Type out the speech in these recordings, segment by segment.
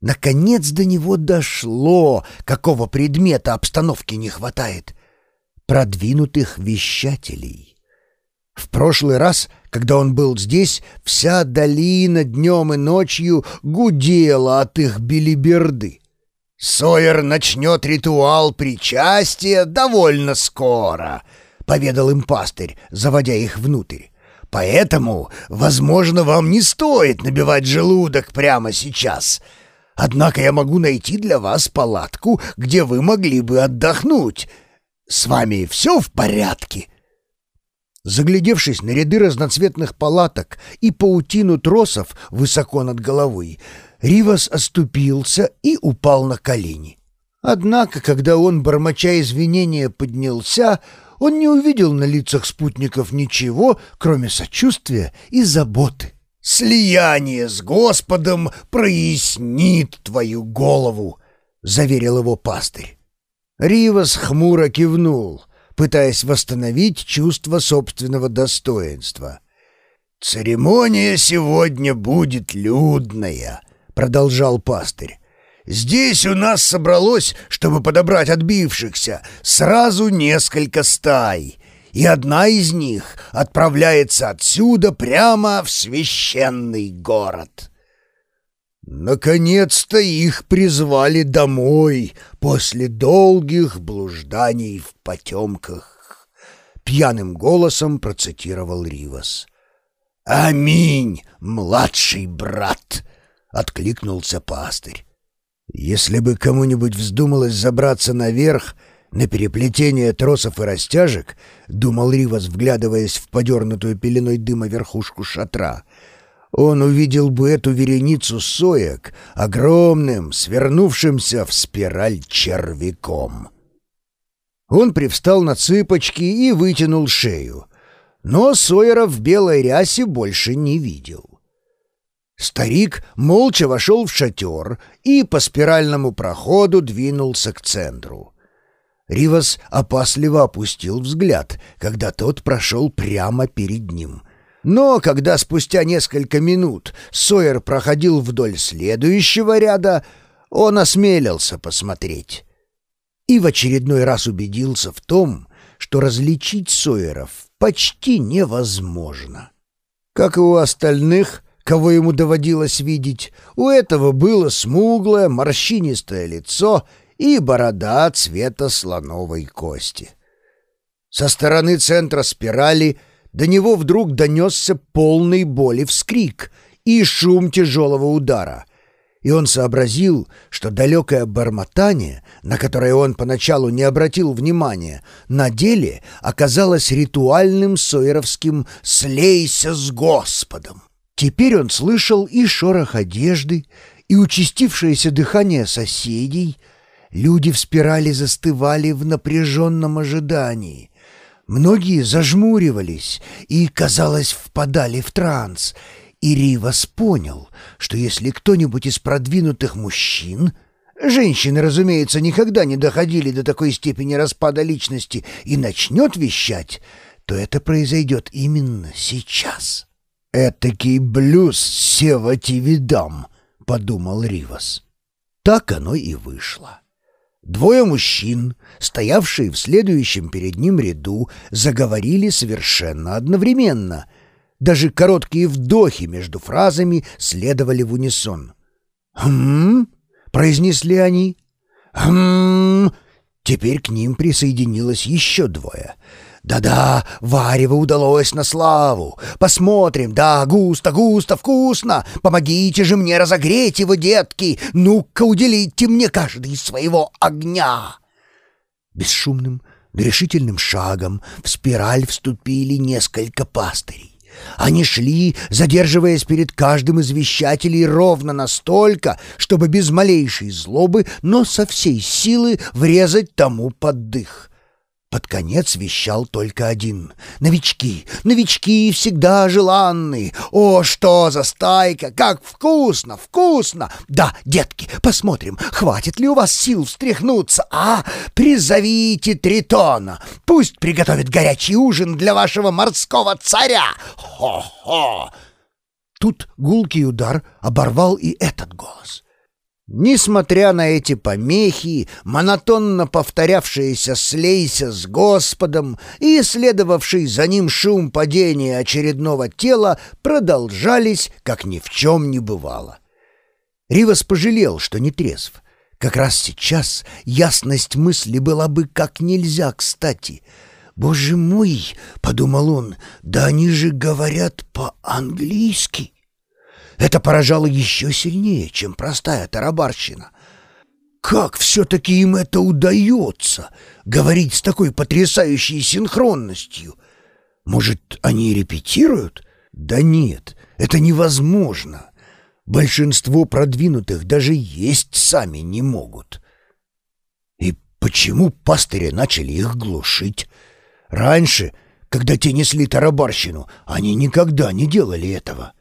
Наконец до него дошло, какого предмета обстановки не хватает. Продвинутых вещателей. В прошлый раз, когда он был здесь, вся долина днем и ночью гудела от их билиберды. «Сойер начнет ритуал причастия довольно скоро», — поведал им пастырь, заводя их внутрь. «Поэтому, возможно, вам не стоит набивать желудок прямо сейчас. Однако я могу найти для вас палатку, где вы могли бы отдохнуть. С вами все в порядке?» Заглядевшись на ряды разноцветных палаток и паутину тросов высоко над головой, Ривас оступился и упал на колени. Однако, когда он, бормоча извинения, поднялся, он не увидел на лицах спутников ничего, кроме сочувствия и заботы. «Слияние с Господом прояснит твою голову», — заверил его пастырь. Ривас хмуро кивнул, пытаясь восстановить чувство собственного достоинства. «Церемония сегодня будет людная», — продолжал пастырь. «Здесь у нас собралось, чтобы подобрать отбившихся, сразу несколько стай, и одна из них отправляется отсюда прямо в священный город». Наконец-то их призвали домой после долгих блужданий в потемках. Пьяным голосом процитировал Ривас. «Аминь, младший брат!» — откликнулся пастырь. Если бы кому-нибудь вздумалось забраться наверх, на переплетение тросов и растяжек, думал Ривас, вглядываясь в подернутую пеленой дыма верхушку шатра, он увидел бы эту вереницу соек огромным, свернувшимся в спираль червяком. Он привстал на цыпочки и вытянул шею, но Сойера в белой рясе больше не видел. Старик молча вошел в шатер и по спиральному проходу двинулся к центру. Ривас опасливо опустил взгляд, когда тот прошел прямо перед ним. Но когда спустя несколько минут Сойер проходил вдоль следующего ряда, он осмелился посмотреть. И в очередной раз убедился в том, что различить Сойеров почти невозможно. Как и у остальных — кого ему доводилось видеть, у этого было смуглое, морщинистое лицо и борода цвета слоновой кости. Со стороны центра спирали до него вдруг донесся полный боли вскрик и шум тяжелого удара, и он сообразил, что далекое бормотание, на которое он поначалу не обратил внимания, на деле оказалось ритуальным сойеровским «слейся с Господом». Теперь он слышал и шорох одежды, и участившееся дыхание соседей. Люди в спирали застывали в напряженном ожидании. Многие зажмуривались и, казалось, впадали в транс. И Ривас понял, что если кто-нибудь из продвинутых мужчин... Женщины, разумеется, никогда не доходили до такой степени распада личности и начнет вещать, то это произойдет именно сейчас. «Этакий блюз Сева Тивидам», — подумал Ривас. Так оно и вышло. Двое мужчин, стоявшие в следующем перед ним ряду, заговорили совершенно одновременно. Даже короткие вдохи между фразами следовали в унисон. «Хм?» — произнесли они. «Хм?» Теперь к ним присоединилось еще двое — да-да, варево удалось на славу. Посмотрим, да, густо, густо, вкусно. Помогите же мне разогреть его, детки. Ну-ка, уделите мне каждый своего огня. Бесшумным, решительным шагом в спираль вступили несколько пастырей. Они шли, задерживаясь перед каждым из вещателей ровно настолько, чтобы без малейшей злобы, но со всей силы врезать тому под дых. Под конец вещал только один. «Новички! Новички всегда желанны! О, что за стайка! Как вкусно! Вкусно! Да, детки, посмотрим, хватит ли у вас сил встряхнуться, а? Призовите Тритона! Пусть приготовит горячий ужин для вашего морского царя! Хо-хо!» Тут гулкий удар оборвал и этот голос — Несмотря на эти помехи, монотонно повторявшиеся слейся с Господом и следовавший за ним шум падения очередного тела продолжались, как ни в чем не бывало. Ривас пожалел, что не трезв. Как раз сейчас ясность мысли была бы как нельзя кстати. «Боже мой!» — подумал он, — «да они же говорят по-английски!» Это поражало еще сильнее, чем простая тарабарщина. Как все-таки им это удается, говорить с такой потрясающей синхронностью? Может, они репетируют? Да нет, это невозможно. Большинство продвинутых даже есть сами не могут. И почему пастыри начали их глушить? Раньше, когда те несли тарабарщину, они никогда не делали этого. —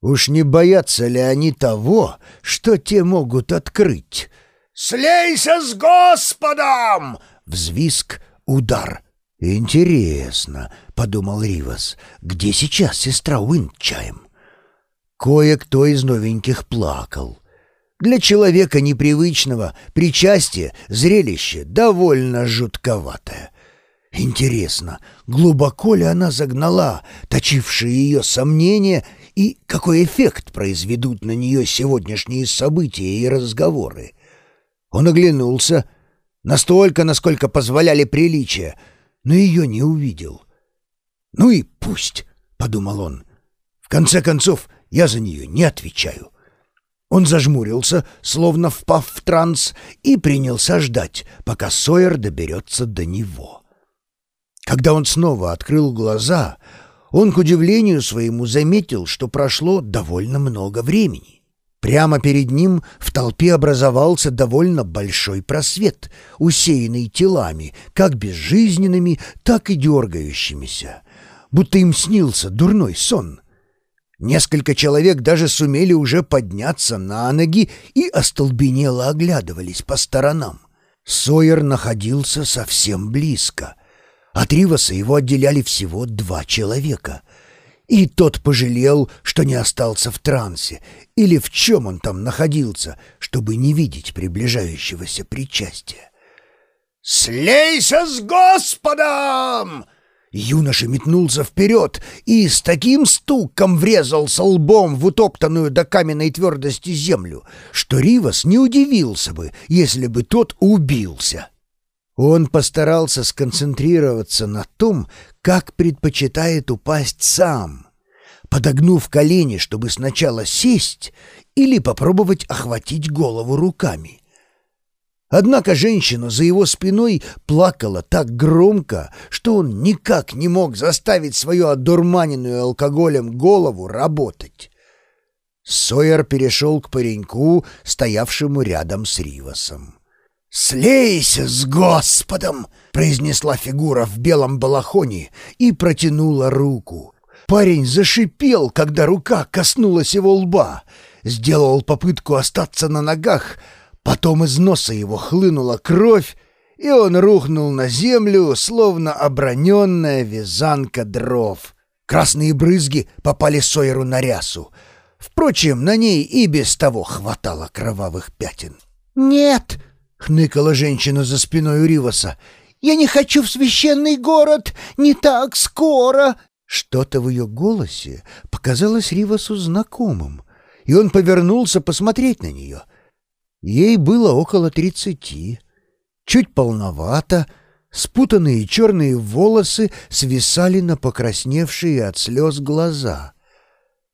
Уж не боятся ли они того, что те могут открыть? «Слейся с Господом!» — взвиск, удар. «Интересно», — подумал Ривас, — «где сейчас сестра Уинчаем?» Кое-кто из новеньких плакал. Для человека непривычного причастие, зрелище довольно жутковатое. Интересно, глубоко ли она загнала точившие ее сомнения и какой эффект произведут на нее сегодняшние события и разговоры. Он оглянулся, настолько, насколько позволяли приличия, но ее не увидел. «Ну и пусть», — подумал он, — «в конце концов, я за нее не отвечаю». Он зажмурился, словно впав в транс, и принялся ждать, пока Сойер доберется до него. Когда он снова открыл глаза, он, к удивлению своему, заметил, что прошло довольно много времени. Прямо перед ним в толпе образовался довольно большой просвет, усеянный телами, как безжизненными, так и дергающимися, будто им снился дурной сон. Несколько человек даже сумели уже подняться на ноги и остолбенело оглядывались по сторонам. Сойер находился совсем близко — от Риваса его отделяли всего два человека. И тот пожалел, что не остался в трансе, или в чем он там находился, чтобы не видеть приближающегося причастия. «Слейся с Господом!» Юноша метнулся вперед и с таким стуком врезался лбом в утоптанную до каменной твердости землю, что Ривас не удивился бы, если бы тот убился. Он постарался сконцентрироваться на том, как предпочитает упасть сам, подогнув колени, чтобы сначала сесть или попробовать охватить голову руками. Однако женщина за его спиной плакала так громко, что он никак не мог заставить свою одурманенную алкоголем голову работать. Сойер перешел к пареньку, стоявшему рядом с Ривасом. «Слейся с Господом!» — произнесла фигура в белом балахоне и протянула руку. Парень зашипел, когда рука коснулась его лба, сделал попытку остаться на ногах, потом из носа его хлынула кровь, и он рухнул на землю, словно оброненная вязанка дров. Красные брызги попали Сойеру на рясу. Впрочем, на ней и без того хватало кровавых пятен. «Нет!» — хныкала женщина за спиной у Риваса. «Я не хочу в священный город! Не так скоро!» Что-то в ее голосе показалось Ривасу знакомым, и он повернулся посмотреть на нее. Ей было около тридцати. Чуть полновато, спутанные черные волосы свисали на покрасневшие от слез глаза —